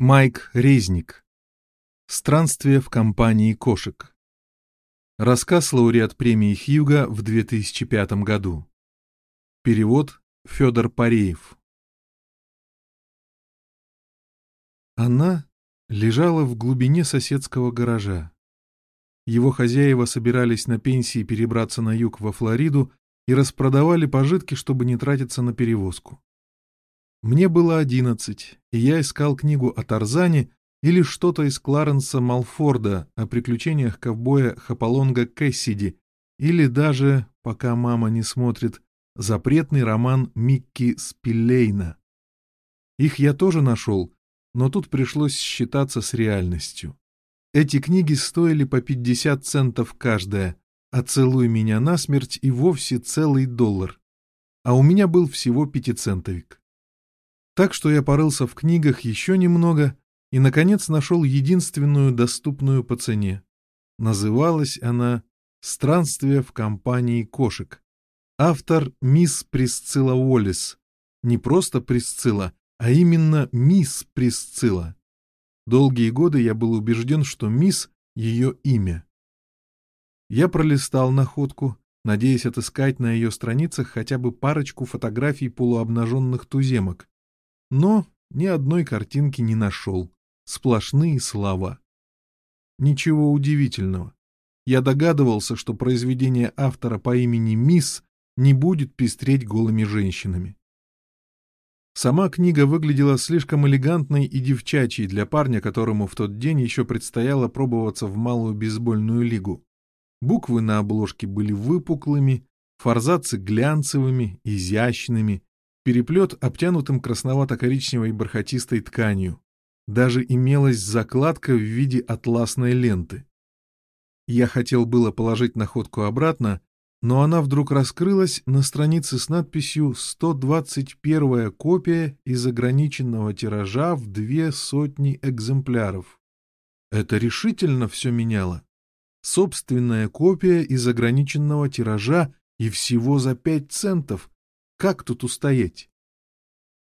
Майк Резник. Странствие в компании кошек. Рассказ лауреат премии Хьюга в 2005 году. Перевод Федор Пареев. Она лежала в глубине соседского гаража. Его хозяева собирались на пенсии перебраться на юг во Флориду и распродавали пожитки, чтобы не тратиться на перевозку. Мне было одиннадцать, и я искал книгу о Тарзане или что-то из Кларенса Малфорда о приключениях ковбоя Хаполонга Кэссиди, или даже, пока мама не смотрит, запретный роман Микки Спиллейна. Их я тоже нашел, но тут пришлось считаться с реальностью. Эти книги стоили по 50 центов каждая, а «Целуй меня насмерть» и вовсе целый доллар. А у меня был всего пятицентовик. Так что я порылся в книгах еще немного и, наконец, нашел единственную доступную по цене. Называлась она «Странствие в компании кошек». Автор мисс Присцилла Уоллес. Не просто Присцилла, а именно мисс Присцилла. Долгие годы я был убежден, что мисс — ее имя. Я пролистал находку, надеясь отыскать на ее страницах хотя бы парочку фотографий полуобнаженных туземок, но ни одной картинки не нашел. Сплошные слова. Ничего удивительного. Я догадывался, что произведение автора по имени Мисс не будет пестреть голыми женщинами. Сама книга выглядела слишком элегантной и девчачьей для парня, которому в тот день еще предстояло пробоваться в малую бейсбольную лигу. Буквы на обложке были выпуклыми, форзацы глянцевыми, изящными, переплет обтянутым красновато-коричневой бархатистой тканью. Даже имелась закладка в виде атласной ленты. Я хотел было положить находку обратно, но она вдруг раскрылась на странице с надписью «121 копия из ограниченного тиража в две сотни экземпляров». Это решительно все меняло. Собственная копия из ограниченного тиража и всего за пять центов — как тут устоять?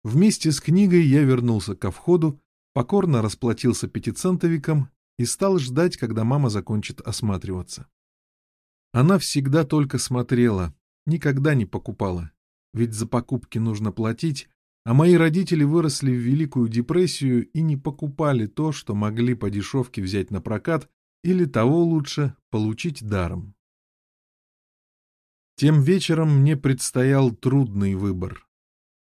Вместе с книгой я вернулся ко входу, покорно расплатился пятицентовиком и стал ждать, когда мама закончит осматриваться. Она всегда только смотрела, никогда не покупала, ведь за покупки нужно платить, а мои родители выросли в Великую депрессию и не покупали то, что могли по дешевке взять на прокат или того лучше получить даром. Тем вечером мне предстоял трудный выбор.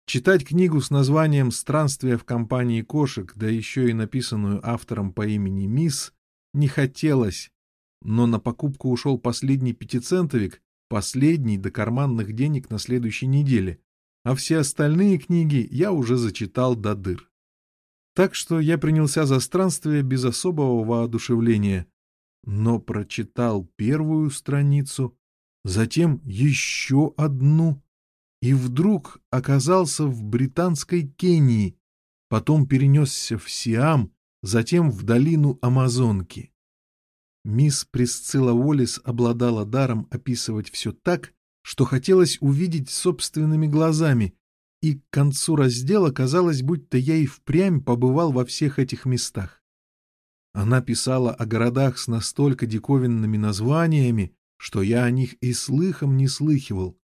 Читать книгу с названием «Странствие в компании кошек», да еще и написанную автором по имени Мисс, не хотелось, но на покупку ушел последний пятицентовик, последний до карманных денег на следующей неделе, а все остальные книги я уже зачитал до дыр. Так что я принялся за странствие без особого воодушевления, но прочитал первую страницу затем еще одну, и вдруг оказался в британской Кении, потом перенесся в Сиам, затем в долину Амазонки. Мисс Присцилла Уоллес обладала даром описывать все так, что хотелось увидеть собственными глазами, и к концу раздела казалось, будто я и впрямь побывал во всех этих местах. Она писала о городах с настолько диковинными названиями, что я о них и слыхом не слыхивал.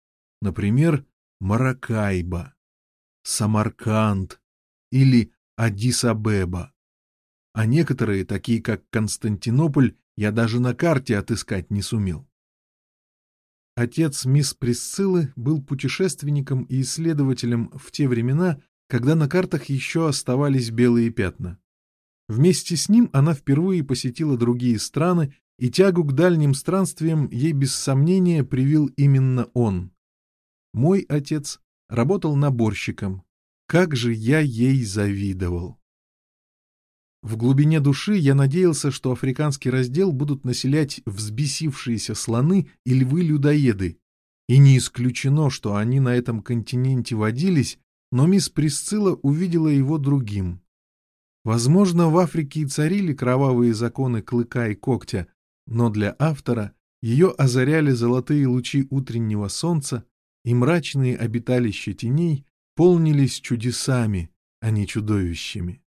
Например, Маракайба, Самарканд или Адис-Абеба. А некоторые, такие как Константинополь, я даже на карте отыскать не сумел. Отец мисс Присциллы был путешественником и исследователем в те времена, когда на картах еще оставались белые пятна. Вместе с ним она впервые посетила другие страны и тягу к дальним странствиям ей без сомнения привил именно он. Мой отец работал наборщиком. Как же я ей завидовал! В глубине души я надеялся, что африканский раздел будут населять взбесившиеся слоны и львы-людоеды. И не исключено, что они на этом континенте водились, но мисс Присцилла увидела его другим. Возможно, в Африке и царили кровавые законы клыка и когтя, но для автора ее озаряли золотые лучи утреннего солнца, и мрачные обиталища теней полнились чудесами, а не чудовищами.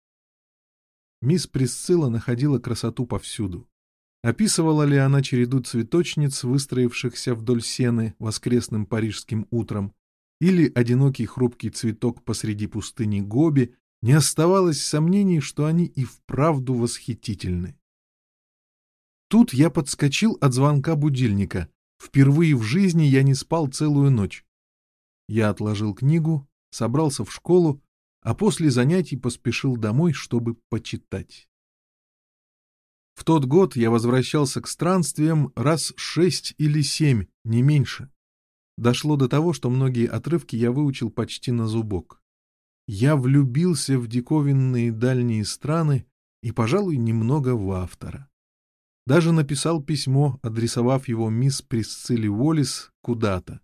мисс Присцилла находила красоту повсюду. Описывала ли она череду цветочниц, выстроившихся вдоль сены воскресным парижским утром, или одинокий хрупкий цветок посреди пустыни Гоби, не оставалось сомнений, что они и вправду восхитительны. Тут я подскочил от звонка будильника. Впервые в жизни я не спал целую ночь. Я отложил книгу, собрался в школу, а после занятий поспешил домой, чтобы почитать. В тот год я возвращался к странствиям раз шесть или семь, не меньше. Дошло до того, что многие отрывки я выучил почти на зубок. Я влюбился в диковинные дальние страны и, пожалуй, немного в автора. Даже написал письмо, адресовав его мисс Присцилли Уоллес куда-то.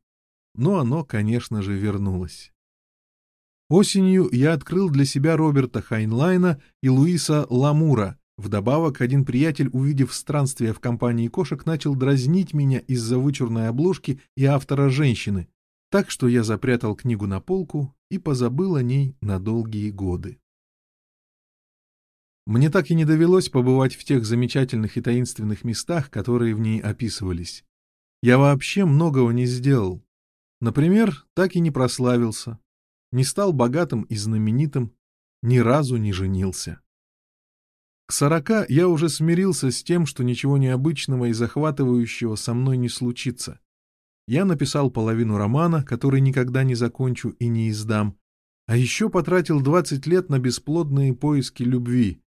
Но оно, конечно же, вернулось. Осенью я открыл для себя Роберта Хайнлайна и Луиса Ламура, Вдобавок, один приятель, увидев странствие в компании кошек, начал дразнить меня из-за вычурной обложки и автора женщины, так что я запрятал книгу на полку и позабыл о ней на долгие годы. Мне так и не довелось побывать в тех замечательных и таинственных местах, которые в ней описывались. Я вообще многого не сделал. Например, так и не прославился, не стал богатым и знаменитым, ни разу не женился. К сорока я уже смирился с тем, что ничего необычного и захватывающего со мной не случится. Я написал половину романа, который никогда не закончу и не издам, а еще потратил 20 лет на бесплодные поиски любви.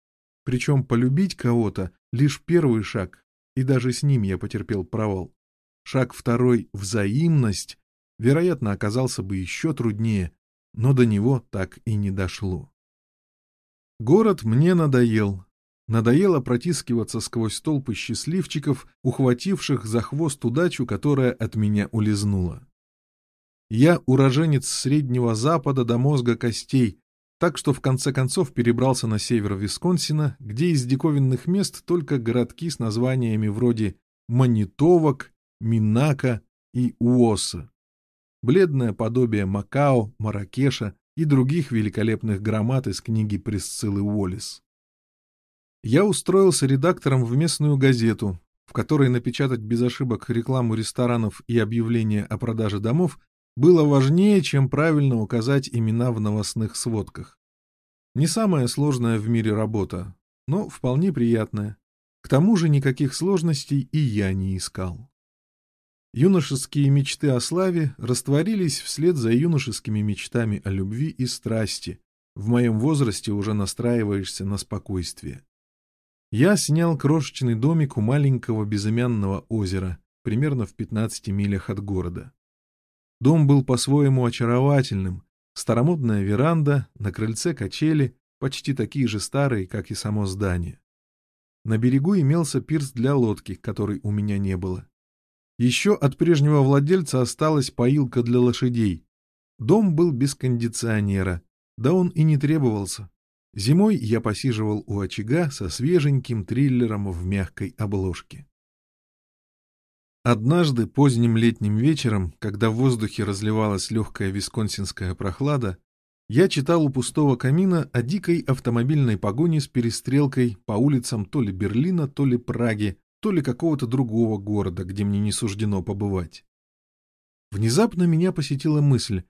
Причем полюбить кого-то — лишь первый шаг, и даже с ним я потерпел провал. Шаг второй — взаимность, вероятно, оказался бы еще труднее, но до него так и не дошло. Город мне надоел, Надоело протискиваться сквозь толпы счастливчиков, ухвативших за хвост удачу, которая от меня улизнула. Я уроженец Среднего Запада до мозга костей, так что в конце концов перебрался на север Висконсина, где из диковинных мест только городки с названиями вроде Манитовок, Минака и Уоса. Бледное подобие Макао, Маракеша и других великолепных громад из книги Присциллы Уоллес. Я устроился редактором в местную газету, в которой напечатать без ошибок рекламу ресторанов и объявления о продаже домов было важнее, чем правильно указать имена в новостных сводках. Не самая сложная в мире работа, но вполне приятная. К тому же никаких сложностей и я не искал. Юношеские мечты о славе растворились вслед за юношескими мечтами о любви и страсти. В моем возрасте уже настраиваешься на спокойствие. Я снял крошечный домик у маленького безымянного озера, примерно в 15 милях от города. Дом был по-своему очаровательным. Старомодная веранда, на крыльце качели, почти такие же старые, как и само здание. На берегу имелся пирс для лодки, которой у меня не было. Еще от прежнего владельца осталась поилка для лошадей. Дом был без кондиционера, да он и не требовался. Зимой я посиживал у очага со свеженьким триллером в мягкой обложке. Однажды поздним летним вечером, когда в воздухе разливалась легкая висконсинская прохлада, я читал у пустого камина о дикой автомобильной погоне с перестрелкой по улицам то ли Берлина, то ли Праги, то ли какого-то другого города, где мне не суждено побывать. Внезапно меня посетила мысль,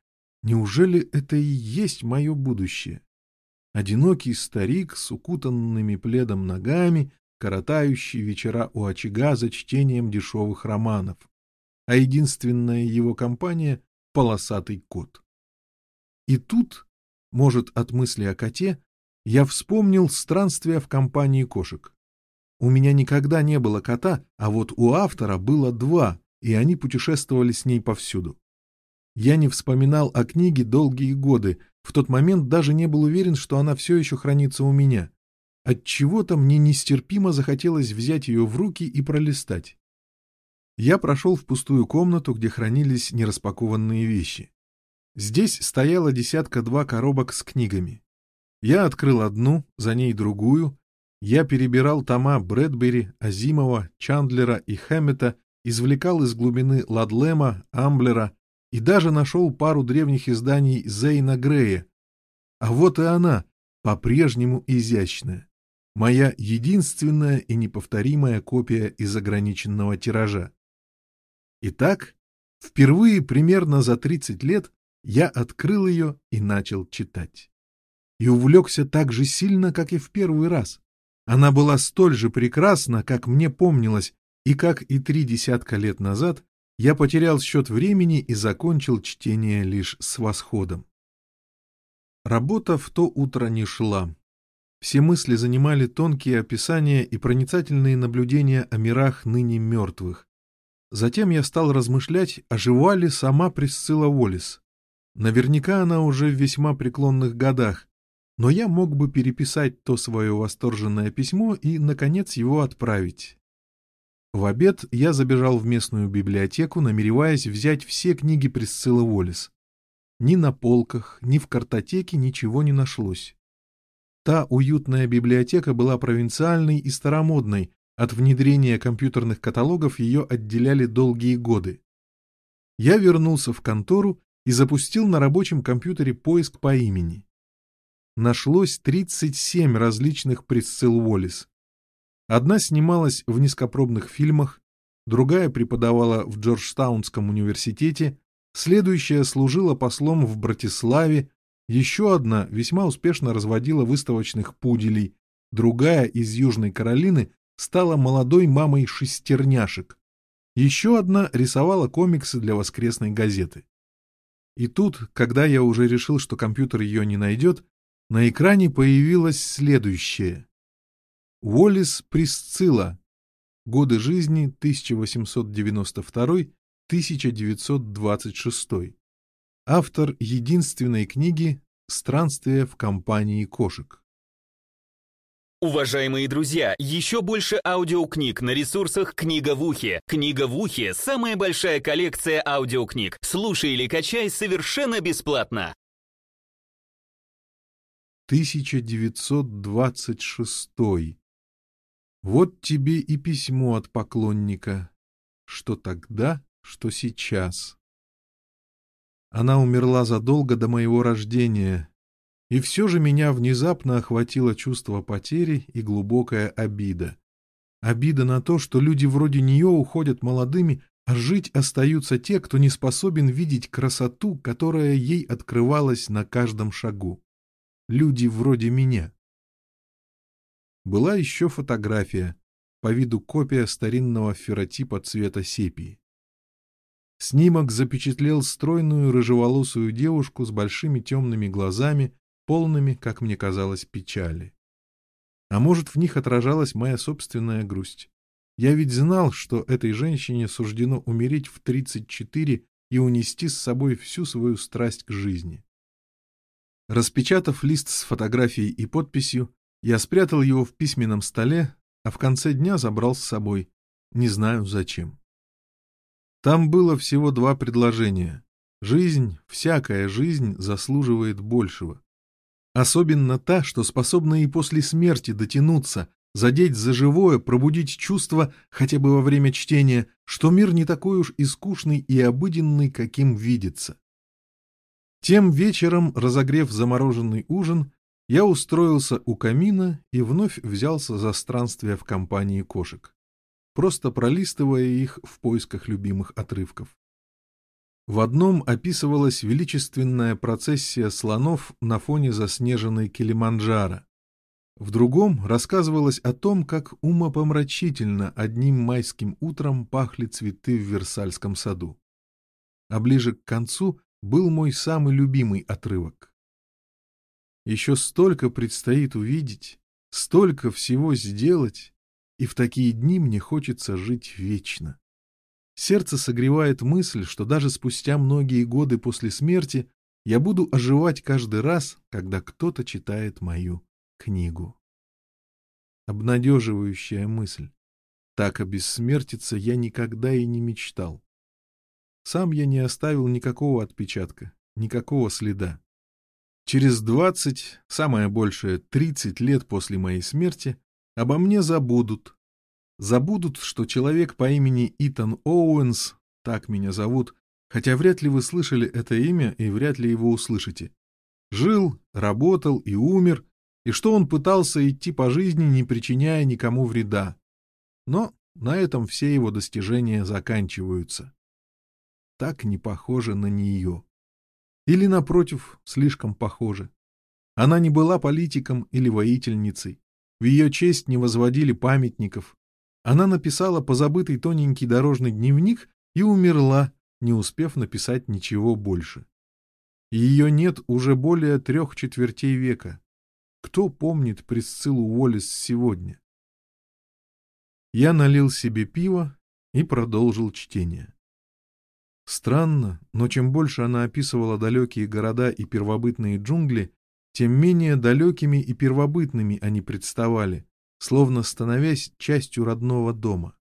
неужели это и есть мое будущее? Одинокий старик с укутанными пледом ногами, коротающий вечера у очага за чтением дешевых романов, а единственная его компания — полосатый кот. И тут, может, от мысли о коте, я вспомнил странствия в компании кошек. У меня никогда не было кота, а вот у автора было два, и они путешествовали с ней повсюду. Я не вспоминал о книге долгие годы, в тот момент даже не был уверен, что она все еще хранится у меня. От чего то мне нестерпимо захотелось взять ее в руки и пролистать. Я прошел в пустую комнату, где хранились нераспакованные вещи. Здесь стояла десятка-два коробок с книгами. Я открыл одну, за ней другую. Я перебирал тома Брэдбери, Азимова, Чандлера и Хэммета, извлекал из глубины Ладлема, Амблера, и даже нашел пару древних изданий Зейна Грея. А вот и она, по-прежнему изящная. Моя единственная и неповторимая копия из ограниченного тиража. Итак, впервые примерно за 30 лет я открыл ее и начал читать. И увлекся так же сильно, как и в первый раз. Она была столь же прекрасна, как мне помнилось, и как и три десятка лет назад я потерял счет времени и закончил чтение лишь с восходом. Работа в то утро не шла. Все мысли занимали тонкие описания и проницательные наблюдения о мирах ныне мертвых. Затем я стал размышлять, ожива ли сама Присцилла Уоллес. Наверняка она уже в весьма преклонных годах, но я мог бы переписать то свое восторженное письмо и, наконец, его отправить. В обед я забежал в местную библиотеку, намереваясь взять все книги Присциллы Уоллес. Ни на полках, ни в картотеке ничего не нашлось. Та уютная библиотека была провинциальной и старомодной, от внедрения компьютерных каталогов ее отделяли долгие годы. Я вернулся в контору и запустил на рабочем компьютере поиск по имени. Нашлось 37 различных Присцилл Уоллес. Одна снималась в низкопробных фильмах, другая преподавала в Джорджтаунском университете, следующая служила послом в Братиславе, еще одна весьма успешно разводила выставочных пуделей, другая из Южной Каролины стала молодой мамой шестерняшек, еще одна рисовала комиксы для воскресной газеты. И тут, когда я уже решил, что компьютер ее не найдет, на экране появилось следующее. Уоллес Присцилла. Годы жизни 1892-1926. Автор единственной книги «Странствие в компании кошек». Уважаемые друзья, еще больше аудиокниг на ресурсах «Книга в ухе». «Книга в ухе» — самая большая коллекция аудиокниг. Слушай или качай совершенно бесплатно. 1926. Вот тебе и письмо от поклонника, что тогда, что сейчас. Она умерла задолго до моего рождения, и все же меня внезапно охватило чувство потери и глубокая обида. Обида на то, что люди вроде нее уходят молодыми, а жить остаются те, кто не способен видеть красоту, которая ей открывалась на каждом шагу. Люди вроде меня. Была еще фотография, по виду копия старинного ферротипа цвета сепии. Снимок запечатлел стройную рыжеволосую девушку с большими темными глазами, полными, как мне казалось, печали. А может, в них отражалась моя собственная грусть. Я ведь знал, что этой женщине суждено умереть в 34 и унести с собой всю свою страсть к жизни. Распечатав лист с фотографией и подписью, я спрятал его в письменном столе, а в конце дня забрал с собой. Не знаю зачем. Там было всего два предложения. Жизнь, всякая жизнь заслуживает большего. Особенно та, что способна и после смерти дотянуться, задеть за живое, пробудить чувство, хотя бы во время чтения, что мир не такой уж и скучный и обыденный, каким видится. Тем вечером, разогрев замороженный ужин, я устроился у камина и вновь взялся за странствия в компании кошек, просто пролистывая их в поисках любимых отрывков. В одном описывалась величественная процессия слонов на фоне заснеженной Килиманджаро. В другом рассказывалось о том, как умопомрачительно одним майским утром пахли цветы в Версальском саду. А ближе к концу был мой самый любимый отрывок. Еще столько предстоит увидеть, столько всего сделать, и в такие дни мне хочется жить вечно. Сердце согревает мысль, что даже спустя многие годы после смерти я буду оживать каждый раз, когда кто-то читает мою книгу. Обнадеживающая мысль. Так обессмертиться я никогда и не мечтал. Сам я не оставил никакого отпечатка, никакого следа. Через двадцать, самое большее тридцать лет после моей смерти, обо мне забудут. Забудут, что человек по имени Итан Оуэнс, так меня зовут, хотя вряд ли вы слышали это имя и вряд ли его услышите, жил, работал и умер и что он пытался идти по жизни, не причиняя никому вреда. Но на этом все его достижения заканчиваются. Так не похоже на нее. Или, напротив, слишком похоже. Она не была политиком или воительницей. В ее честь не возводили памятников. Она написала позабытый тоненький дорожный дневник и умерла, не успев написать ничего больше. Ее нет уже более трех четвертей века. Кто помнит Присциллу Уоллес сегодня? Я налил себе пиво и продолжил чтение. Странно, но чем больше она описывала далекие города и первобытные джунгли, тем менее далекими и первобытными они представали, словно становясь частью родного дома.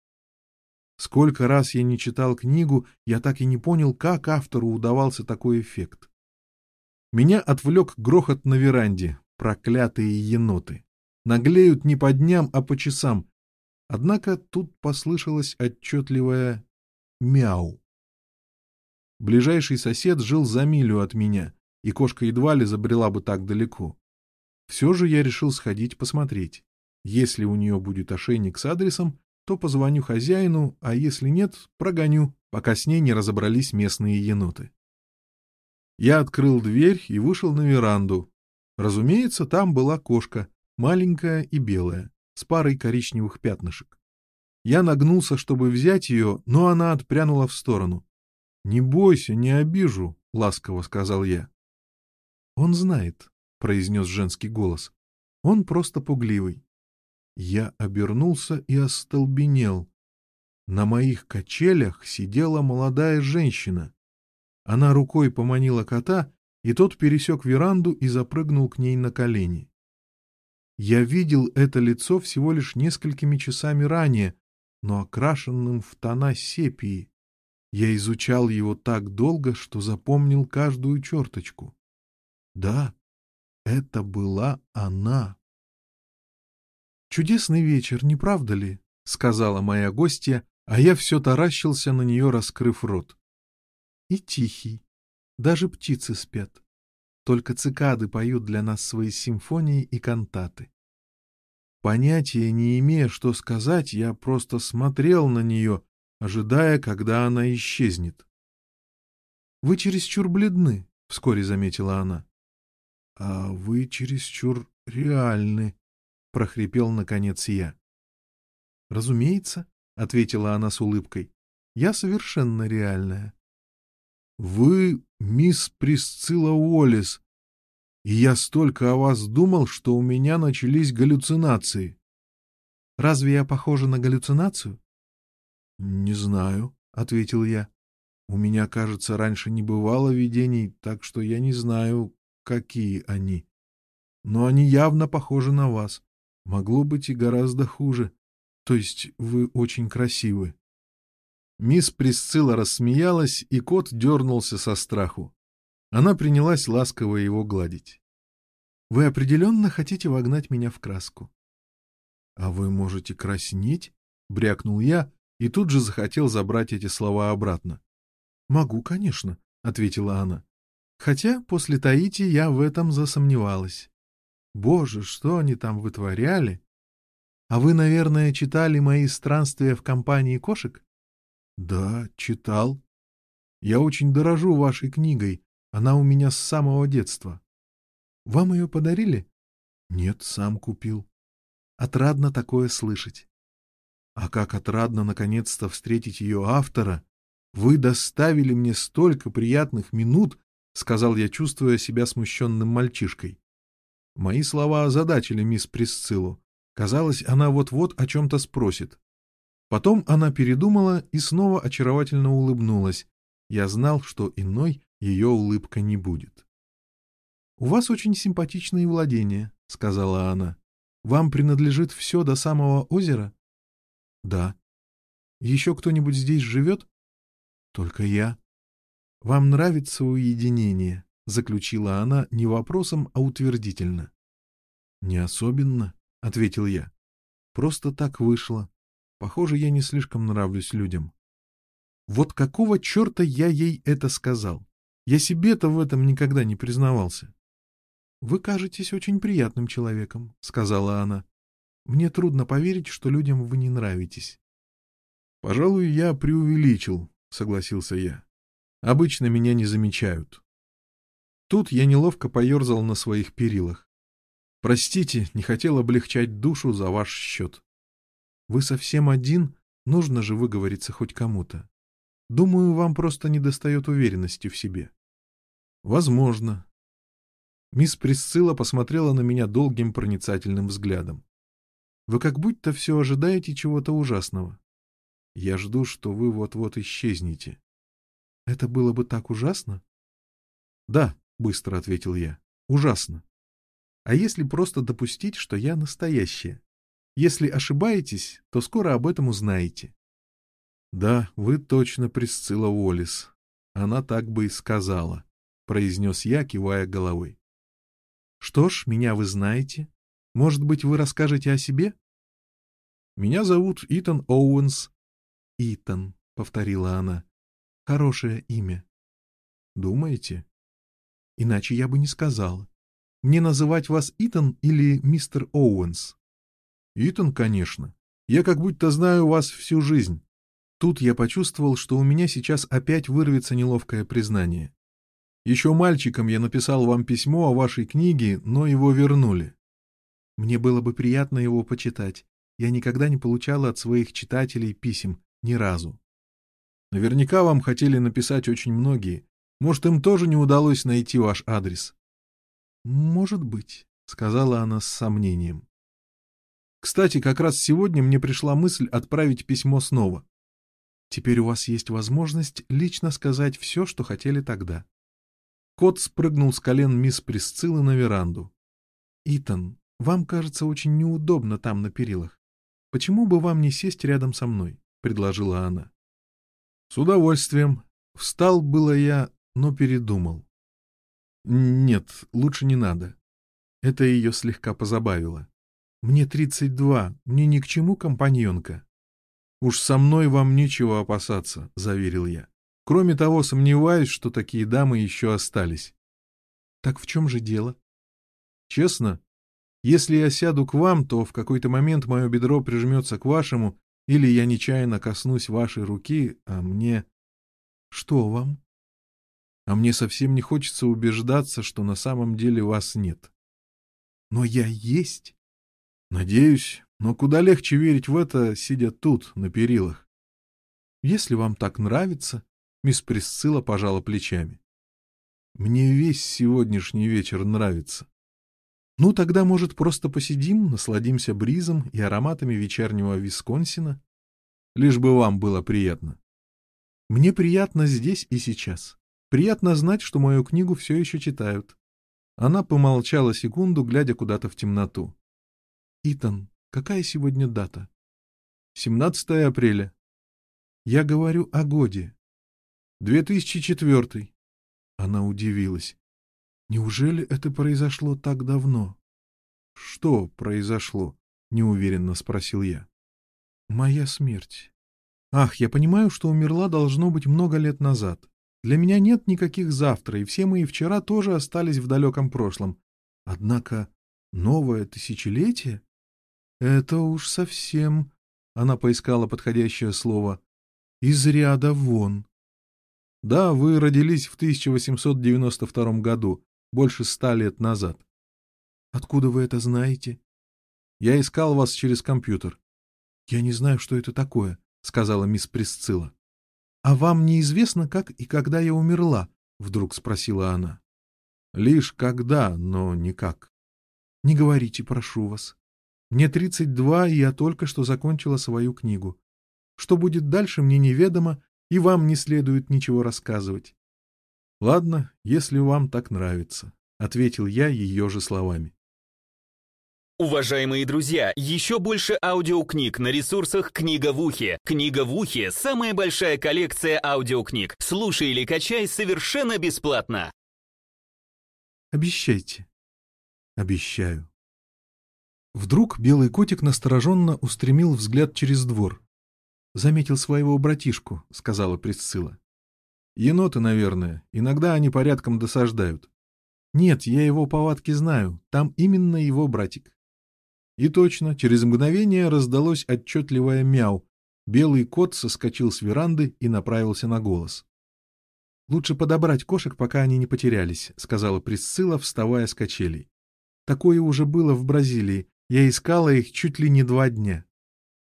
Сколько раз я не читал книгу, я так и не понял, как автору удавался такой эффект. Меня отвлек грохот на веранде, проклятые еноты. Наглеют не по дням, а по часам. Однако тут послышалось отчетливое «мяу». Ближайший сосед жил за милю от меня, и кошка едва ли забрела бы так далеко. Все же я решил сходить посмотреть. Если у нее будет ошейник с адресом, то позвоню хозяину, а если нет, прогоню, пока с ней не разобрались местные еноты. Я открыл дверь и вышел на веранду. Разумеется, там была кошка, маленькая и белая, с парой коричневых пятнышек. Я нагнулся, чтобы взять ее, но она отпрянула в сторону. «Не бойся, не обижу», — ласково сказал я. «Он знает», — произнес женский голос. «Он просто пугливый». Я обернулся и остолбенел. На моих качелях сидела молодая женщина. Она рукой поманила кота, и тот пересек веранду и запрыгнул к ней на колени. Я видел это лицо всего лишь несколькими часами ранее, но окрашенным в тона сепии. Я изучал его так долго, что запомнил каждую черточку. Да, это была она. «Чудесный вечер, не правда ли?» — сказала моя гостья, а я все таращился на нее, раскрыв рот. «И тихий. Даже птицы спят. Только цикады поют для нас свои симфонии и кантаты. Понятия не имея, что сказать, я просто смотрел на нее, ожидая, когда она исчезнет. «Вы чересчур бледны», — вскоре заметила она. «А вы чересчур реальны», — прохрипел наконец я. «Разумеется», — ответила она с улыбкой, — «я совершенно реальная». «Вы мисс Присцилла Уоллес, и я столько о вас думал, что у меня начались галлюцинации». «Разве я похожа на галлюцинацию?» «Не знаю», — ответил я. «У меня, кажется, раньше не бывало видений, так что я не знаю, какие они. Но они явно похожи на вас. Могло быть и гораздо хуже. То есть вы очень красивы». Мисс Присцилла рассмеялась, и кот дернулся со страху. Она принялась ласково его гладить. «Вы определенно хотите вогнать меня в краску». «А вы можете краснеть?» — брякнул я, и тут же захотел забрать эти слова обратно. «Могу, конечно», — ответила она. «Хотя после Таити я в этом засомневалась. Боже, что они там вытворяли! А вы, наверное, читали мои странствия в компании кошек?» «Да, читал. Я очень дорожу вашей книгой. Она у меня с самого детства». «Вам ее подарили?» «Нет, сам купил». «Отрадно такое слышать. А как отрадно наконец-то встретить ее автора! Вы доставили мне столько приятных минут, — сказал я, чувствуя себя смущенным мальчишкой. Мои слова озадачили мисс Присциллу. Казалось, она вот-вот о чем-то спросит. Потом она передумала и снова очаровательно улыбнулась. Я знал, что иной ее улыбка не будет. — У вас очень симпатичные владения, — сказала она. — Вам принадлежит все до самого озера? Да. Еще кто-нибудь здесь живет? Только я. Вам нравится уединение? Заключила она не вопросом, а утвердительно. Не особенно, ответил я. Просто так вышло. Похоже, я не слишком нравлюсь людям. Вот какого черта я ей это сказал? Я себе-то в этом никогда не признавался. «Вы кажетесь очень приятным человеком», — сказала она. «Мне трудно поверить, что людям вы не нравитесь». «Пожалуй, я преувеличил», — согласился я. «Обычно меня не замечают». Тут я неловко поерзал на своих перилах. «Простите, не хотел облегчать душу за ваш счет». «Вы совсем один? Нужно же выговориться хоть кому-то. Думаю, вам просто недостает уверенности в себе». «Возможно», Мисс Присцилла посмотрела на меня долгим проницательным взглядом. «Вы как будто все ожидаете чего-то ужасного. Я жду, что вы вот-вот исчезнете. Это было бы так ужасно?» «Да», — быстро ответил я, — «ужасно. А если просто допустить, что я настоящая? Если ошибаетесь, то скоро об этом узнаете». «Да, вы точно Присцилла Уоллес. Она так бы и сказала», — произнес я, кивая головой. Что ж, меня вы знаете. Может быть, вы расскажете о себе? Меня зовут Итан Оуэнс. Итан, повторила она. Хорошее имя. Думаете? Иначе я бы не сказала. Мне называть вас Итан или мистер Оуэнс? Итан, конечно. Я как будто знаю вас всю жизнь. Тут я почувствовал, что у меня сейчас опять вырвется неловкое признание. Еще мальчиком я написал вам письмо о вашей книге, но его вернули. Мне было бы приятно его почитать. Я никогда не получала от своих читателей писем, ни разу. Наверняка вам хотели написать очень многие. Может, им тоже не удалось найти ваш адрес? Может быть, сказала она с сомнением. Кстати, как раз сегодня мне пришла мысль отправить письмо снова. Теперь у вас есть возможность лично сказать все, что хотели тогда. Кот спрыгнул с колен мисс Присциллы на веранду. «Итан, вам кажется очень неудобно там на перилах. Почему бы вам не сесть рядом со мной?» — предложила она. «С удовольствием. Встал было я, но передумал. Нет, лучше не надо. Это ее слегка позабавило. Мне тридцать два, мне ни к чему компаньонка. Уж со мной вам нечего опасаться, заверил я. Кроме того, сомневаюсь, что такие дамы еще остались. Так в чем же дело? Честно, если я сяду к вам, то в какой-то момент мое бедро прижмется к вашему, или я нечаянно коснусь вашей руки, а мне... Что вам? А мне совсем не хочется убеждаться, что на самом деле вас нет. Но я есть. Надеюсь, но куда легче верить в это, сидя тут, на перилах. Если вам так нравится, Мисс Присцилла пожала плечами. «Мне весь сегодняшний вечер нравится. Ну, тогда, может, просто посидим, насладимся бризом и ароматами вечернего Висконсина? Лишь бы вам было приятно. Мне приятно здесь и сейчас. Приятно знать, что мою книгу все еще читают». Она помолчала секунду, глядя куда-то в темноту. «Итан, какая сегодня дата?» «17 апреля». «Я говорю о годе, 2004. Она удивилась. Неужели это произошло так давно? Что произошло? Неуверенно спросил я. Моя смерть. Ах, я понимаю, что умерла должно быть много лет назад. Для меня нет никаких завтра, и все мои вчера тоже остались в далеком прошлом. Однако новое тысячелетие? Это уж совсем... Она поискала подходящее слово. Из ряда вон. Да, вы родились в 1892 году, больше ста лет назад. Откуда вы это знаете? Я искал вас через компьютер. Я не знаю, что это такое, сказала мисс Присцилла. А вам неизвестно, как и когда я умерла? Вдруг спросила она. Лишь когда, но никак. Не говорите, прошу вас. Мне 32, и я только что закончила свою книгу. Что будет дальше, мне неведомо, и вам не следует ничего рассказывать. — Ладно, если вам так нравится, — ответил я ее же словами. Уважаемые друзья, еще больше аудиокниг на ресурсах «Книга в ухе». «Книга в ухе» — самая большая коллекция аудиокниг. Слушай или качай совершенно бесплатно. Обещайте. Обещаю. Вдруг белый котик настороженно устремил взгляд через двор. Заметил своего братишку, — сказала Присцилла. Еноты, наверное. Иногда они порядком досаждают. Нет, я его повадки знаю, там именно его братик. И точно, через мгновение раздалось отчетливое мяу. Белый кот соскочил с веранды и направился на голос. «Лучше подобрать кошек, пока они не потерялись», — сказала Присцилла, вставая с качелей. «Такое уже было в Бразилии. Я искала их чуть ли не два дня.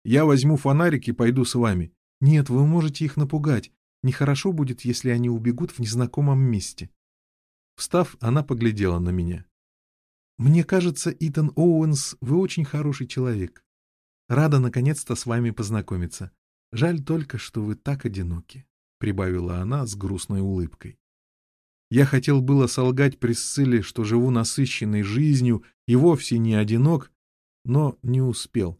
Я возьму фонарик и пойду с вами. Нет, вы можете их напугать. Нехорошо будет, если они убегут в незнакомом месте». Встав, она поглядела на меня. «Мне кажется, Итан Оуэнс, вы очень хороший человек. Рада наконец-то с вами познакомиться. Жаль только, что вы так одиноки», — прибавила она с грустной улыбкой. Я хотел было солгать Присцилле, что живу насыщенной жизнью и вовсе не одинок, но не успел.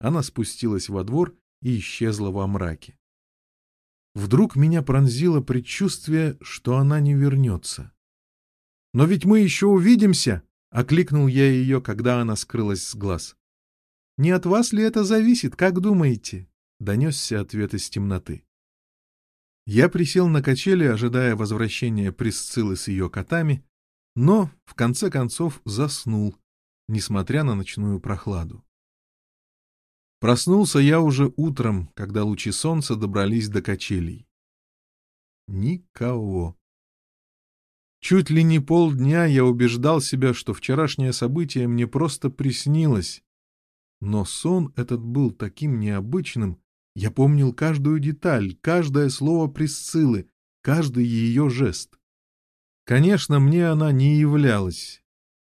Она спустилась во двор и исчезла во мраке. Вдруг меня пронзило предчувствие, что она не вернется. «Но ведь мы еще увидимся!» — окликнул я ее, когда она скрылась с глаз. «Не от вас ли это зависит, как думаете?» — донесся ответ из темноты. Я присел на качели, ожидая возвращения Присциллы с ее котами, но, в конце концов, заснул, несмотря на ночную прохладу. Проснулся я уже утром, когда лучи солнца добрались до качелей. Никого. Чуть ли не полдня я убеждал себя, что вчерашнее событие мне просто приснилось. Но сон этот был таким необычным, я помнил каждую деталь, каждое слово Присциллы, каждый ее жест. Конечно, мне она не являлась,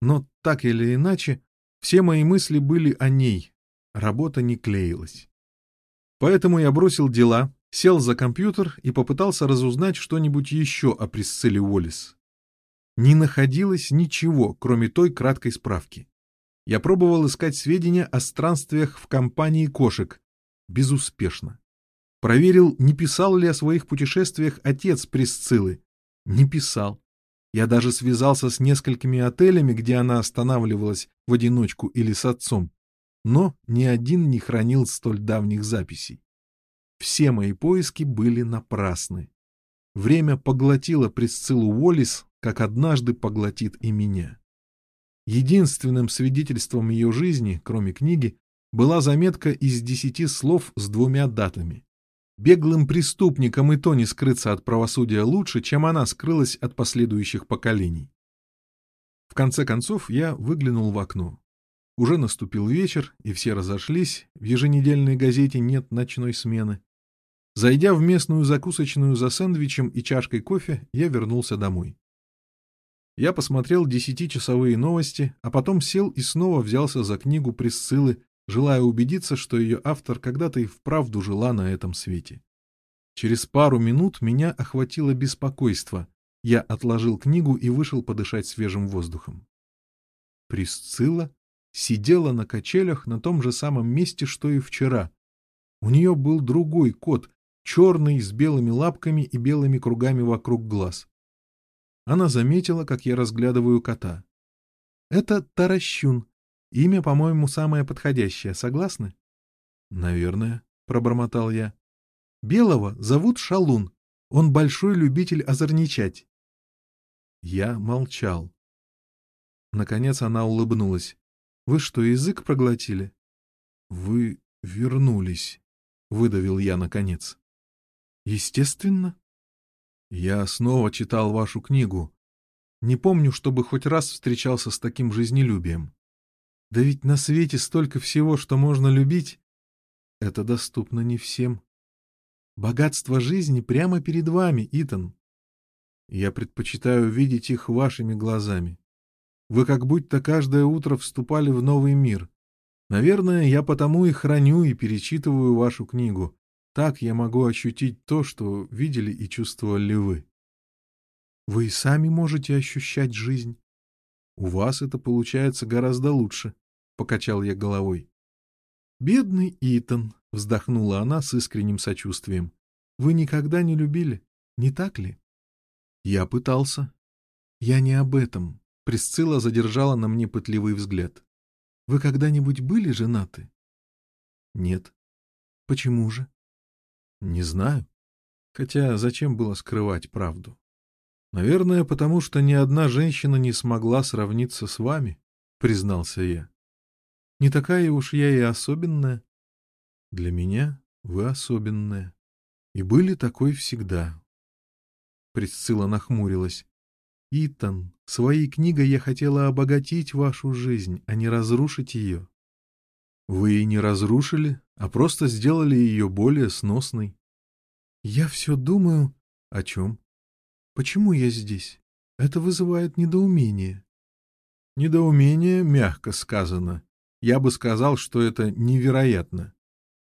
но так или иначе, все мои мысли были о ней, работа не клеилась. Поэтому я бросил дела, сел за компьютер и попытался разузнать что-нибудь еще о Присцилле Уоллес не находилось ничего, кроме той краткой справки. Я пробовал искать сведения о странствиях в компании кошек. Безуспешно. Проверил, не писал ли о своих путешествиях отец Присциллы. Не писал. Я даже связался с несколькими отелями, где она останавливалась в одиночку или с отцом. Но ни один не хранил столь давних записей. Все мои поиски были напрасны. Время поглотило Присциллу Уоллис, как однажды поглотит и меня. Единственным свидетельством ее жизни, кроме книги, была заметка из десяти слов с двумя датами. Беглым преступникам и то не скрыться от правосудия лучше, чем она скрылась от последующих поколений. В конце концов я выглянул в окно. Уже наступил вечер, и все разошлись, в еженедельной газете нет ночной смены. Зайдя в местную закусочную за сэндвичем и чашкой кофе, я вернулся домой. Я посмотрел десятичасовые новости, а потом сел и снова взялся за книгу Присциллы, желая убедиться, что ее автор когда-то и вправду жила на этом свете. Через пару минут меня охватило беспокойство. Я отложил книгу и вышел подышать свежим воздухом. Присцилла сидела на качелях на том же самом месте, что и вчера. У нее был другой кот, черный, с белыми лапками и белыми кругами вокруг глаз. Она заметила, как я разглядываю кота. «Это Таращун. Имя, по-моему, самое подходящее. Согласны?» «Наверное», — пробормотал я. «Белого зовут Шалун. Он большой любитель озорничать». Я молчал. Наконец она улыбнулась. «Вы что, язык проглотили?» «Вы вернулись», — выдавил я наконец. «Естественно», я снова читал вашу книгу. Не помню, чтобы хоть раз встречался с таким жизнелюбием. Да ведь на свете столько всего, что можно любить. Это доступно не всем. Богатство жизни прямо перед вами, Итан. Я предпочитаю видеть их вашими глазами. Вы как будто каждое утро вступали в новый мир. Наверное, я потому и храню и перечитываю вашу книгу. Так я могу ощутить то, что видели и чувствовали вы. Вы и сами можете ощущать жизнь. У вас это получается гораздо лучше, — покачал я головой. Бедный Итан, — вздохнула она с искренним сочувствием. Вы никогда не любили, не так ли? Я пытался. Я не об этом. Присцилла задержала на мне пытливый взгляд. Вы когда-нибудь были женаты? Нет. Почему же? Не знаю. Хотя зачем было скрывать правду? Наверное, потому что ни одна женщина не смогла сравниться с вами, признался я. Не такая уж я и особенная. Для меня вы особенная. И были такой всегда. Присцилла нахмурилась. Итан, своей книгой я хотела обогатить вашу жизнь, а не разрушить ее. Вы и не разрушили, а просто сделали ее более сносной. Я все думаю... О чем? Почему я здесь? Это вызывает недоумение. Недоумение, мягко сказано. Я бы сказал, что это невероятно.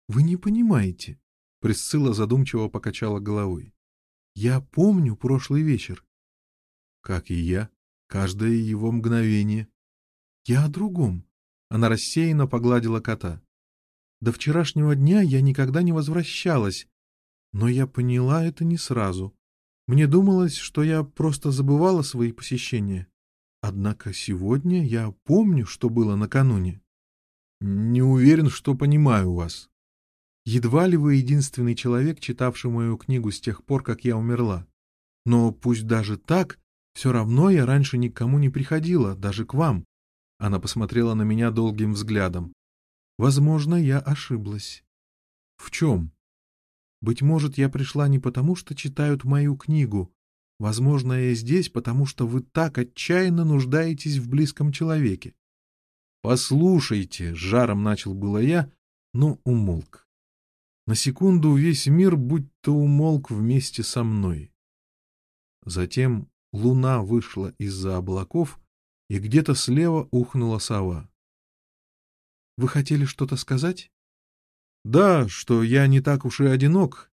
Вы не понимаете. Присцилла задумчиво покачала головой. Я помню прошлый вечер. Как и я, каждое его мгновение. Я о другом. Она рассеянно погладила кота. До вчерашнего дня я никогда не возвращалась, но я поняла это не сразу. Мне думалось, что я просто забывала свои посещения. Однако сегодня я помню, что было накануне. Не уверен, что понимаю вас. Едва ли вы единственный человек, читавший мою книгу с тех пор, как я умерла. Но пусть даже так, все равно я раньше никому не приходила, даже к вам. Она посмотрела на меня долгим взглядом. Возможно, я ошиблась. В чем? Быть может, я пришла не потому, что читают мою книгу. Возможно, я здесь, потому что вы так отчаянно нуждаетесь в близком человеке. Послушайте, жаром начал было я, но умолк. На секунду весь мир будто умолк вместе со мной. Затем луна вышла из-за облаков, и где-то слева ухнула сова. — Вы хотели что-то сказать? Да, что я не так уж и одинок,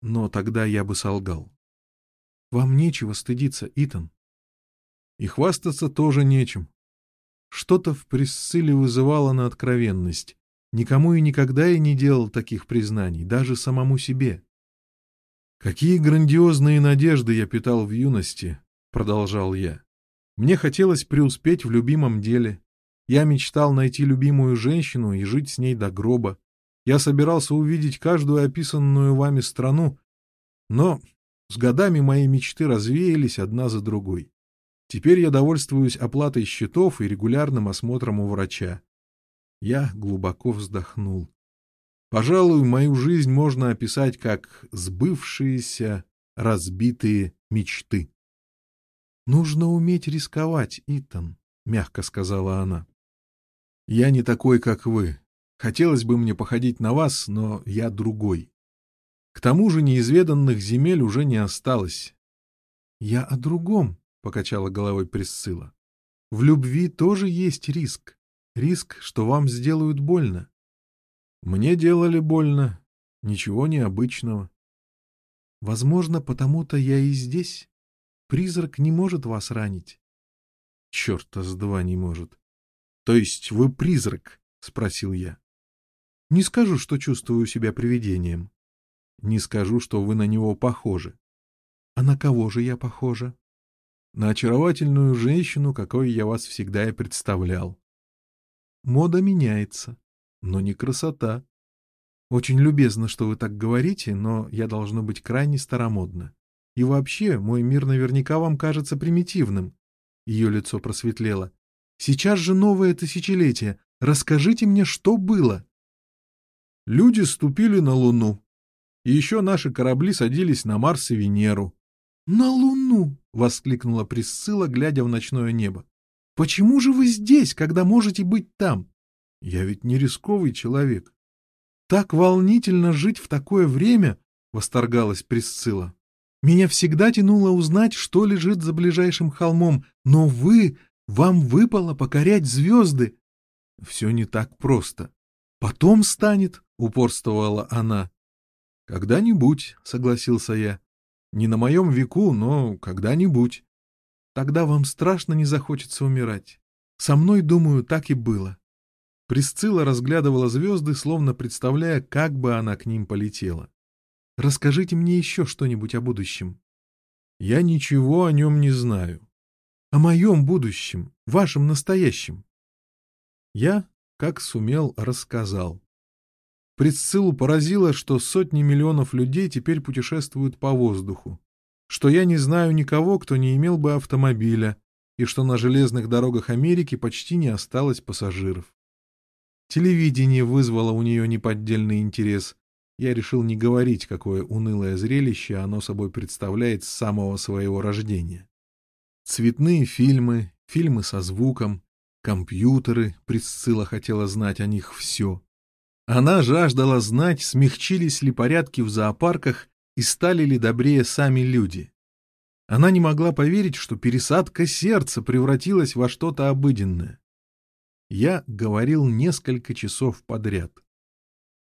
но тогда я бы солгал. Вам нечего стыдиться, Итан. И хвастаться тоже нечем. Что-то в Присцилле вызывало на откровенность. Никому и никогда я не делал таких признаний, даже самому себе. Какие грандиозные надежды я питал в юности, продолжал я. Мне хотелось преуспеть в любимом деле. Я мечтал найти любимую женщину и жить с ней до гроба. Я собирался увидеть каждую описанную вами страну, но с годами мои мечты развеялись одна за другой. Теперь я довольствуюсь оплатой счетов и регулярным осмотром у врача. Я глубоко вздохнул. Пожалуй, мою жизнь можно описать как сбывшиеся, разбитые мечты. «Нужно уметь рисковать, Итан», — мягко сказала она. «Я не такой, как вы. Хотелось бы мне походить на вас, но я другой. К тому же неизведанных земель уже не осталось. — Я о другом, — покачала головой Присцилла. — В любви тоже есть риск. Риск, что вам сделают больно. Мне делали больно. Ничего необычного. Возможно, потому-то я и здесь. Призрак не может вас ранить. Черта с два не может. То есть вы призрак? — спросил я. Не скажу, что чувствую себя привидением. Не скажу, что вы на него похожи. А на кого же я похожа? На очаровательную женщину, какой я вас всегда и представлял. Мода меняется, но не красота. Очень любезно, что вы так говорите, но я должна быть крайне старомодна. И вообще, мой мир наверняка вам кажется примитивным. Ее лицо просветлело. Сейчас же новое тысячелетие. Расскажите мне, что было. Люди ступили на Луну. И еще наши корабли садились на Марс и Венеру. — На Луну! — воскликнула Присцилла, глядя в ночное небо. — Почему же вы здесь, когда можете быть там? Я ведь не рисковый человек. — Так волнительно жить в такое время! — восторгалась Присцилла. — Меня всегда тянуло узнать, что лежит за ближайшим холмом, но вы, вам выпало покорять звезды. Все не так просто. Потом станет, — упорствовала она. «Когда-нибудь», — согласился я. «Не на моем веку, но когда-нибудь. Тогда вам страшно не захочется умирать. Со мной, думаю, так и было». Присцилла разглядывала звезды, словно представляя, как бы она к ним полетела. «Расскажите мне еще что-нибудь о будущем». «Я ничего о нем не знаю». «О моем будущем, вашем настоящем». Я, как сумел, рассказал. Присциллу поразило, что сотни миллионов людей теперь путешествуют по воздуху, что я не знаю никого, кто не имел бы автомобиля, и что на железных дорогах Америки почти не осталось пассажиров. Телевидение вызвало у нее неподдельный интерес. Я решил не говорить, какое унылое зрелище оно собой представляет с самого своего рождения. Цветные фильмы, фильмы со звуком, компьютеры, Присцилла хотела знать о них все. Она жаждала знать, смягчились ли порядки в зоопарках и стали ли добрее сами люди. Она не могла поверить, что пересадка сердца превратилась во что-то обыденное. Я говорил несколько часов подряд.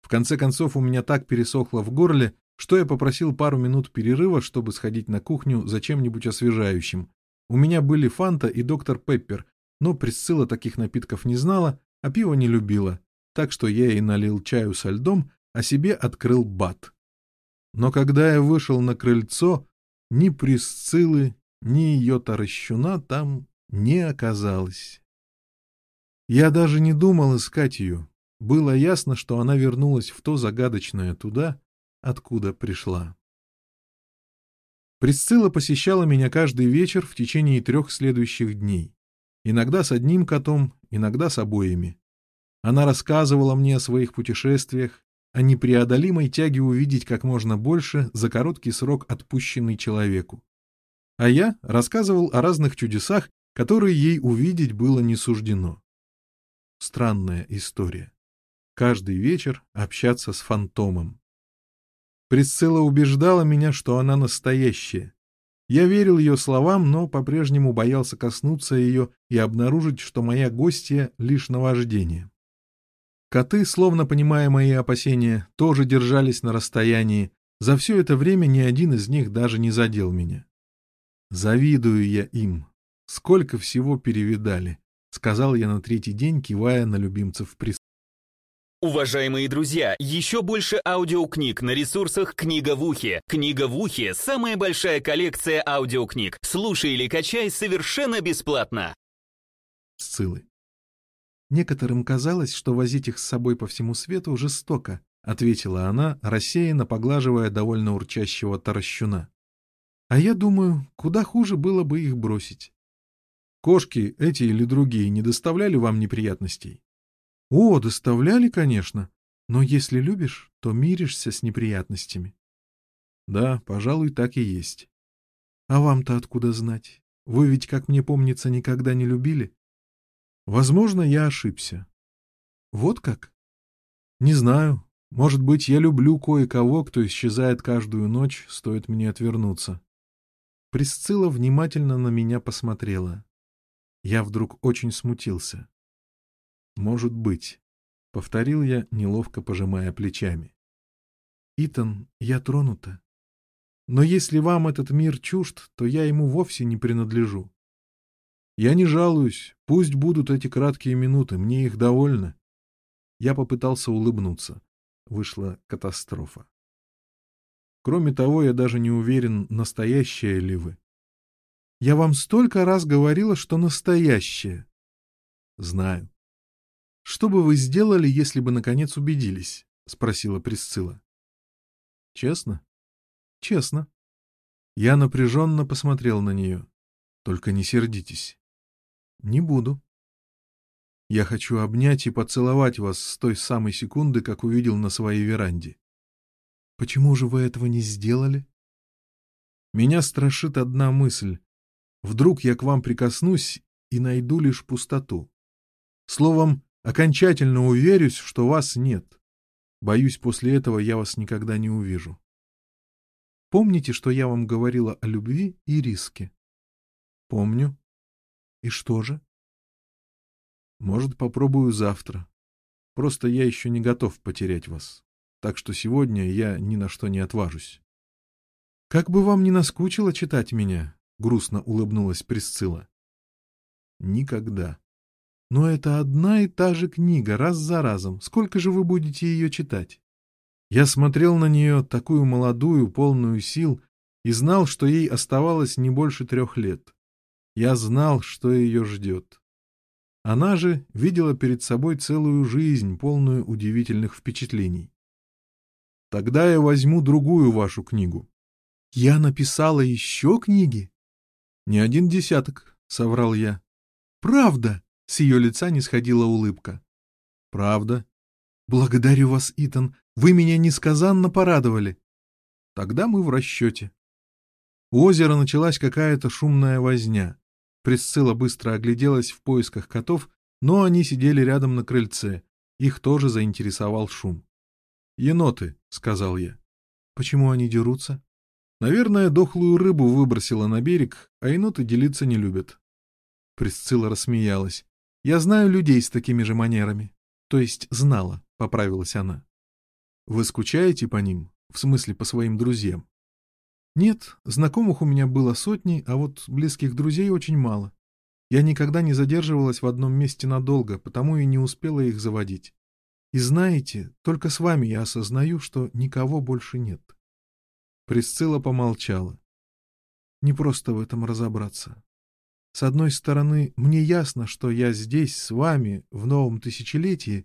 В конце концов, у меня так пересохло в горле, что я попросил пару минут перерыва, чтобы сходить на кухню за чем-нибудь освежающим. У меня были фанта и доктор Пеппер, но Присцилла таких напитков не знала, а пиво не любила, так что я ей налил чаю со льдом, а себе открыл бат. Но когда я вышел на крыльцо, ни Присциллы, ни ее таращуна там не оказалось. Я даже не думал искать ее. Было ясно, что она вернулась в то загадочное туда, откуда пришла. Присцилла посещала меня каждый вечер в течение трех следующих дней. Иногда с одним котом, иногда с обоими. Она рассказывала мне о своих путешествиях, о непреодолимой тяге увидеть как можно больше за короткий срок отпущенный человеку. А я рассказывал о разных чудесах, которые ей увидеть было не суждено. Странная история. Каждый вечер общаться с фантомом. Присцилла убеждала меня, что она настоящая. Я верил ее словам, но по-прежнему боялся коснуться ее и обнаружить, что моя гостья — лишь наваждение. Коты, словно понимая мои опасения, тоже держались на расстоянии. За все это время ни один из них даже не задел меня. Завидую я им. Сколько всего перевидали, — сказал я на третий день, кивая на любимцев прис. Уважаемые друзья, еще больше аудиокниг на ресурсах «Книга в ухе». «Книга в ухе» — самая большая коллекция аудиокниг. Слушай или качай совершенно бесплатно. Сциллы. Некоторым казалось, что возить их с собой по всему свету жестоко, — ответила она, рассеянно поглаживая довольно урчащего таращуна. А я думаю, куда хуже было бы их бросить. Кошки, эти или другие, не доставляли вам неприятностей? О, доставляли, конечно. Но если любишь, то миришься с неприятностями. Да, пожалуй, так и есть. А вам-то откуда знать? Вы ведь, как мне помнится, никогда не любили? Возможно, я ошибся. Вот как? Не знаю. Может быть, я люблю кое-кого, кто исчезает каждую ночь, стоит мне отвернуться. Присцилла внимательно на меня посмотрела. Я вдруг очень смутился. «Может быть», — повторил я, неловко пожимая плечами. «Итан, я тронута. Но если вам этот мир чужд, то я ему вовсе не принадлежу. Я не жалуюсь, пусть будут эти краткие минуты, мне их довольно. Я попытался улыбнуться. Вышла катастрофа. Кроме того, я даже не уверен, настоящая ли вы. Я вам столько раз говорила, что настоящая. Знаю. Что бы вы сделали, если бы наконец убедились? Спросила Присцилла. Честно? Честно. Я напряженно посмотрел на нее. Только не сердитесь. Не буду. Я хочу обнять и поцеловать вас с той самой секунды, как увидел на своей веранде. Почему же вы этого не сделали? Меня страшит одна мысль. Вдруг я к вам прикоснусь и найду лишь пустоту. Словом, окончательно уверюсь, что вас нет. Боюсь, после этого я вас никогда не увижу. Помните, что я вам говорила о любви и риске? Помню. И что же? Может, попробую завтра. Просто я еще не готов потерять вас. Так что сегодня я ни на что не отважусь. Как бы вам ни наскучило читать меня, грустно улыбнулась Присцилла. Никогда. Но это одна и та же книга, раз за разом. Сколько же вы будете ее читать? Я смотрел на нее, такую молодую, полную сил, и знал, что ей оставалось не больше трех лет. Я знал, что ее ждет. Она же видела перед собой целую жизнь, полную удивительных впечатлений. Тогда я возьму другую вашу книгу. Я написала еще книги? Не один десяток, соврал я. Правда? С ее лица не сходила улыбка. Правда. Благодарю вас, Итан. Вы меня несказанно порадовали. Тогда мы в расчете. У озера началась какая-то шумная возня. Присцилла быстро огляделась в поисках котов, но они сидели рядом на крыльце. Их тоже заинтересовал шум. «Еноты», — сказал я. «Почему они дерутся?» «Наверное, дохлую рыбу выбросила на берег, а еноты делиться не любят». Присцилла рассмеялась. «Я знаю людей с такими же манерами. То есть знала», — поправилась она. «Вы скучаете по ним? В смысле, по своим друзьям?» «Нет, знакомых у меня было сотни, а вот близких друзей очень мало. Я никогда не задерживалась в одном месте надолго, потому и не успела их заводить. И знаете, только с вами я осознаю, что никого больше нет. Присцилла помолчала. Не просто в этом разобраться. С одной стороны, мне ясно, что я здесь с вами в новом тысячелетии,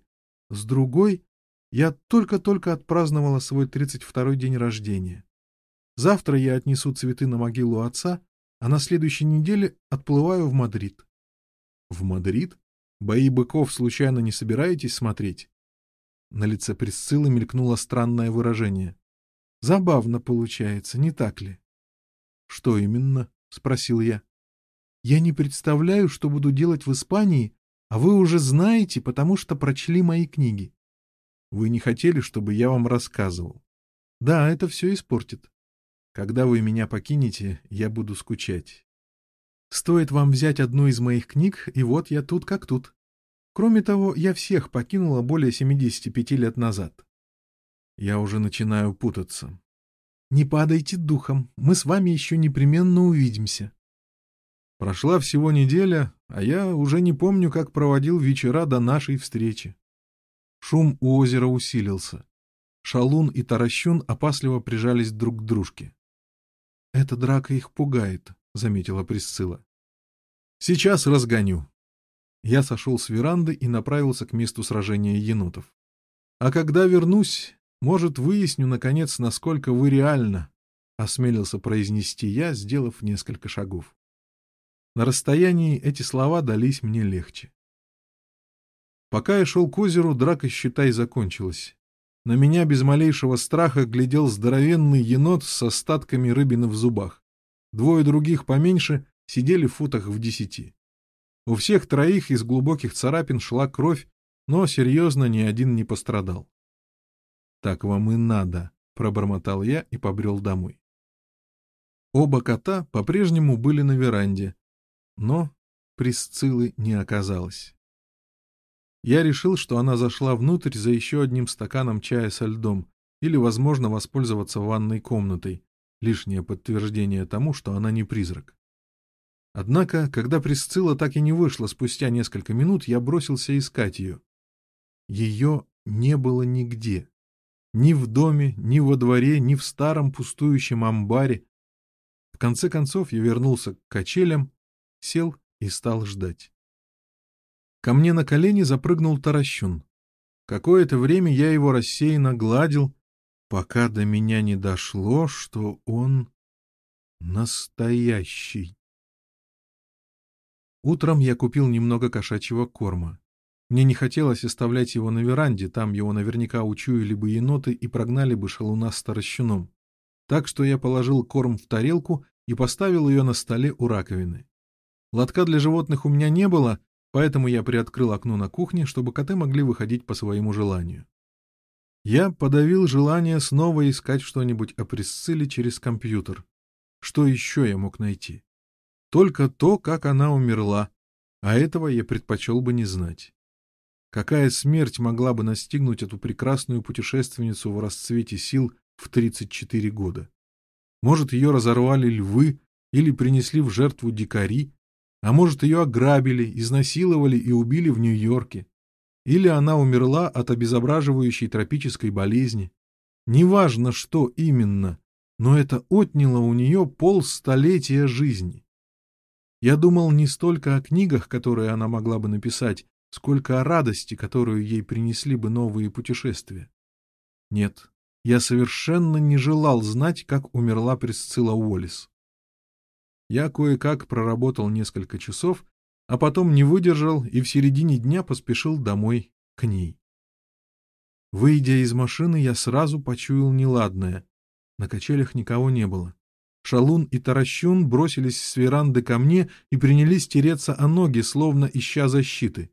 с другой, я только-только отпраздновала свой 32-й день рождения. Завтра я отнесу цветы на могилу отца, а на следующей неделе отплываю в Мадрид. В Мадрид? Бои быков случайно не собираетесь смотреть? На лице Присциллы мелькнуло странное выражение. Забавно получается, не так ли? Что именно? спросил я. Я не представляю, что буду делать в Испании, а вы уже знаете, потому что прочли мои книги. Вы не хотели, чтобы я вам рассказывал. Да, это все испортит. Когда вы меня покинете, я буду скучать. Стоит вам взять одну из моих книг, и вот я тут как тут. Кроме того, я всех покинула более 75 лет назад. Я уже начинаю путаться. Не падайте духом, мы с вами еще непременно увидимся. Прошла всего неделя, а я уже не помню, как проводил вечера до нашей встречи. Шум у озера усилился. Шалун и Таращун опасливо прижались друг к дружке. «Эта драка их пугает», — заметила Присцилла. «Сейчас разгоню». Я сошел с веранды и направился к месту сражения енотов. «А когда вернусь, может, выясню, наконец, насколько вы реально», — осмелился произнести я, сделав несколько шагов. На расстоянии эти слова дались мне легче. Пока я шел к озеру, драка, считай, закончилась. На меня без малейшего страха глядел здоровенный енот с остатками рыбины в зубах. Двое других поменьше сидели в футах в десяти. У всех троих из глубоких царапин шла кровь, но серьезно ни один не пострадал. «Так вам и надо», — пробормотал я и побрел домой. Оба кота по-прежнему были на веранде, но Присциллы не оказалось. Я решил, что она зашла внутрь за еще одним стаканом чая со льдом или, возможно, воспользоваться ванной комнатой. Лишнее подтверждение тому, что она не призрак. Однако, когда Присцилла так и не вышла спустя несколько минут, я бросился искать ее. Ее не было нигде. Ни в доме, ни во дворе, ни в старом пустующем амбаре. В конце концов я вернулся к качелям, сел и стал ждать. Ко мне на колени запрыгнул Таращун. Какое-то время я его рассеянно гладил, пока до меня не дошло, что он настоящий. Утром я купил немного кошачьего корма. Мне не хотелось оставлять его на веранде, там его наверняка учуяли бы еноты и прогнали бы шалуна с таращуном. Так что я положил корм в тарелку и поставил ее на столе у раковины. Лотка для животных у меня не было, поэтому я приоткрыл окно на кухне, чтобы коты могли выходить по своему желанию. Я подавил желание снова искать что-нибудь о Присцилле через компьютер. Что еще я мог найти? Только то, как она умерла, а этого я предпочел бы не знать. Какая смерть могла бы настигнуть эту прекрасную путешественницу в расцвете сил в 34 года? Может, ее разорвали львы или принесли в жертву дикари, а может, ее ограбили, изнасиловали и убили в Нью-Йорке. Или она умерла от обезображивающей тропической болезни. Неважно, что именно, но это отняло у нее полстолетия жизни. Я думал не столько о книгах, которые она могла бы написать, сколько о радости, которую ей принесли бы новые путешествия. Нет, я совершенно не желал знать, как умерла Присцилла Уоллес. Я кое-как проработал несколько часов, а потом не выдержал и в середине дня поспешил домой к ней. Выйдя из машины, я сразу почуял неладное. На качелях никого не было. Шалун и Таращун бросились с веранды ко мне и принялись тереться о ноги, словно ища защиты.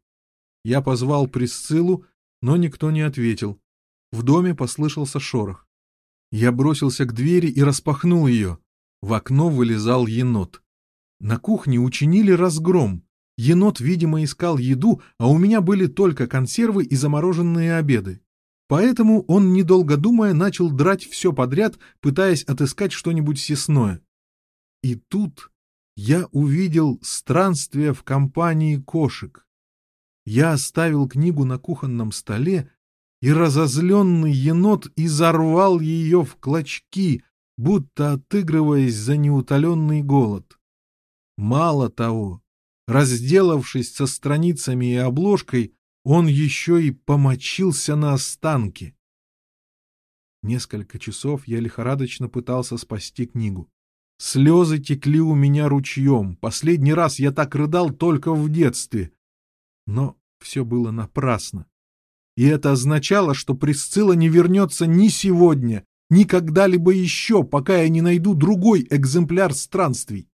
Я позвал Присциллу, но никто не ответил. В доме послышался шорох. Я бросился к двери и распахнул ее. В окно вылезал енот. На кухне учинили разгром. Енот, видимо, искал еду, а у меня были только консервы и замороженные обеды. Поэтому он, недолго думая, начал драть все подряд, пытаясь отыскать что-нибудь съестное. И тут я увидел странствие в компании кошек. Я оставил книгу на кухонном столе, и разозленный енот изорвал ее в клочки, будто отыгрываясь за неутоленный голод. Мало того, разделавшись со страницами и обложкой, он еще и помочился на останки. Несколько часов я лихорадочно пытался спасти книгу. Слезы текли у меня ручьем. Последний раз я так рыдал только в детстве. Но все было напрасно. И это означало, что Присцилла не вернется ни сегодня, ни когда-либо еще, пока я не найду другой экземпляр странствий.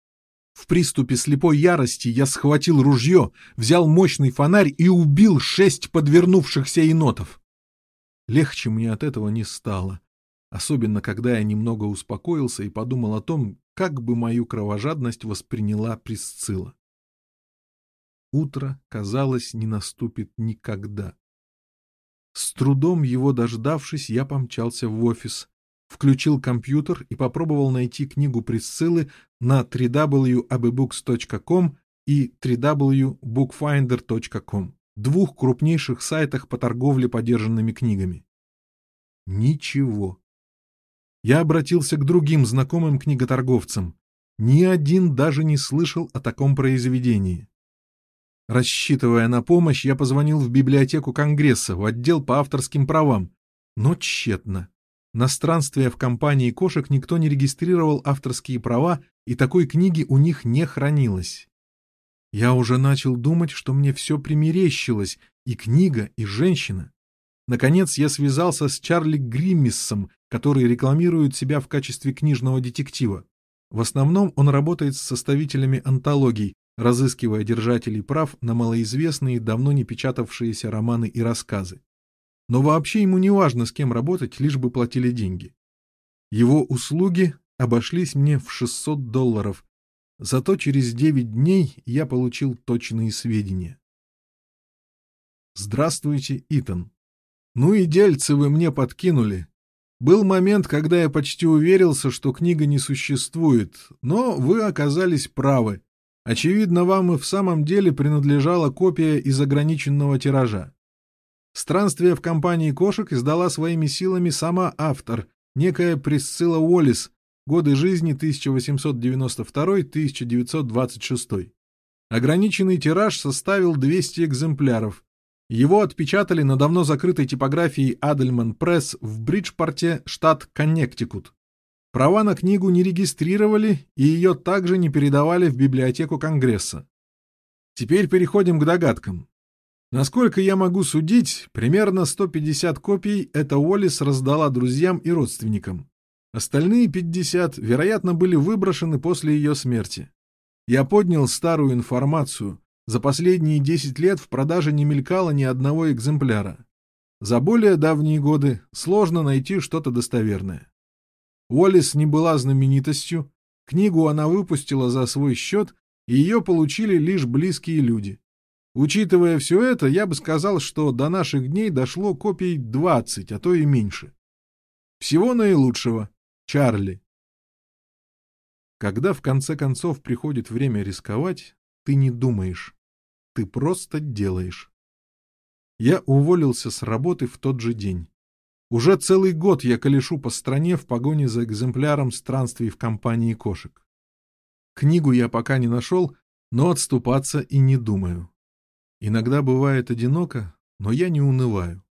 В приступе слепой ярости я схватил ружье, взял мощный фонарь и убил шесть подвернувшихся енотов. Легче мне от этого не стало, особенно когда я немного успокоился и подумал о том, как бы мою кровожадность восприняла Присцилла. Утро, казалось, не наступит никогда. С трудом его дождавшись, я помчался в офис, включил компьютер и попробовал найти книгу Присциллы на www.abebooks.com и www.bookfinder.com, двух крупнейших сайтах по торговле подержанными книгами. Ничего. Я обратился к другим знакомым книготорговцам. Ни один даже не слышал о таком произведении. Рассчитывая на помощь, я позвонил в библиотеку Конгресса, в отдел по авторским правам, но тщетно. На странствия в компании кошек никто не регистрировал авторские права, и такой книги у них не хранилось. Я уже начал думать, что мне все примерещилось, и книга, и женщина. Наконец я связался с Чарли Гриммиссом, который рекламирует себя в качестве книжного детектива. В основном он работает с составителями антологий, разыскивая держателей прав на малоизвестные, давно не печатавшиеся романы и рассказы. Но вообще ему не важно, с кем работать, лишь бы платили деньги. Его услуги обошлись мне в 600 долларов, зато через 9 дней я получил точные сведения. Здравствуйте, Итан. Ну и дельцы вы мне подкинули. Был момент, когда я почти уверился, что книга не существует, но вы оказались правы. Очевидно, вам и в самом деле принадлежала копия из ограниченного тиража. Странствие в компании кошек издала своими силами сама автор, некая Присцилла Уоллес, годы жизни 1892-1926. Ограниченный тираж составил 200 экземпляров. Его отпечатали на давно закрытой типографии Адельман Пресс в Бриджпорте, штат Коннектикут. Права на книгу не регистрировали и ее также не передавали в библиотеку Конгресса. Теперь переходим к догадкам. Насколько я могу судить, примерно 150 копий эта Уоллес раздала друзьям и родственникам. Остальные 50, вероятно, были выброшены после ее смерти. Я поднял старую информацию. За последние 10 лет в продаже не мелькало ни одного экземпляра. За более давние годы сложно найти что-то достоверное. Уоллес не была знаменитостью, книгу она выпустила за свой счет, и ее получили лишь близкие люди. Учитывая все это, я бы сказал, что до наших дней дошло копий 20, а то и меньше. Всего наилучшего. Чарли. Когда в конце концов приходит время рисковать, ты не думаешь. Ты просто делаешь. Я уволился с работы в тот же день. Уже целый год я колешу по стране в погоне за экземпляром странствий в компании кошек. Книгу я пока не нашел, но отступаться и не думаю. Иногда бывает одиноко, но я не унываю.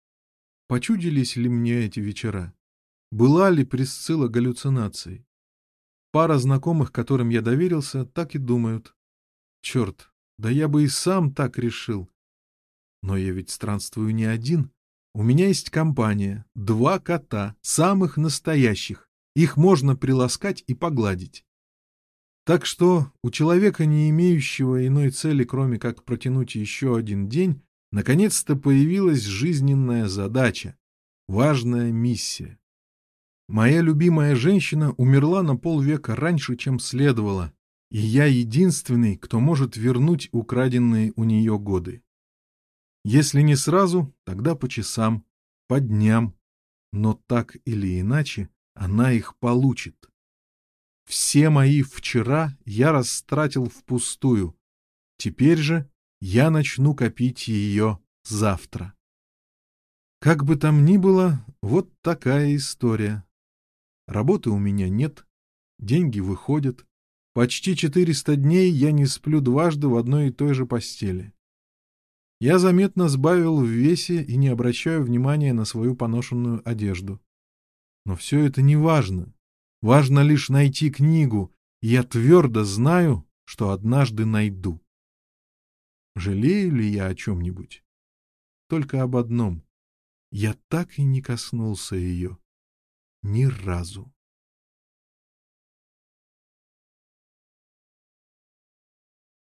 Почудились ли мне эти вечера? была ли Присцилла галлюцинацией. Пара знакомых, которым я доверился, так и думают. Черт, да я бы и сам так решил. Но я ведь странствую не один. У меня есть компания, два кота, самых настоящих. Их можно приласкать и погладить. Так что у человека, не имеющего иной цели, кроме как протянуть еще один день, наконец-то появилась жизненная задача, важная миссия. Моя любимая женщина умерла на полвека раньше, чем следовало, и я единственный, кто может вернуть украденные у нее годы. Если не сразу, тогда по часам, по дням, но так или иначе она их получит. Все мои вчера я растратил впустую. Теперь же я начну копить ее завтра. Как бы там ни было, вот такая история. Работы у меня нет, деньги выходят. Почти 400 дней я не сплю дважды в одной и той же постели. Я заметно сбавил в весе и не обращаю внимания на свою поношенную одежду. Но все это не важно. Важно лишь найти книгу, и я твердо знаю, что однажды найду. Жалею ли я о чем-нибудь? Только об одном. Я так и не коснулся ее. Ни разу.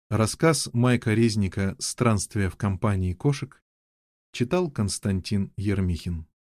Рассказ Майка Резника «Странствия в компании кошек» читал Константин Ермихин.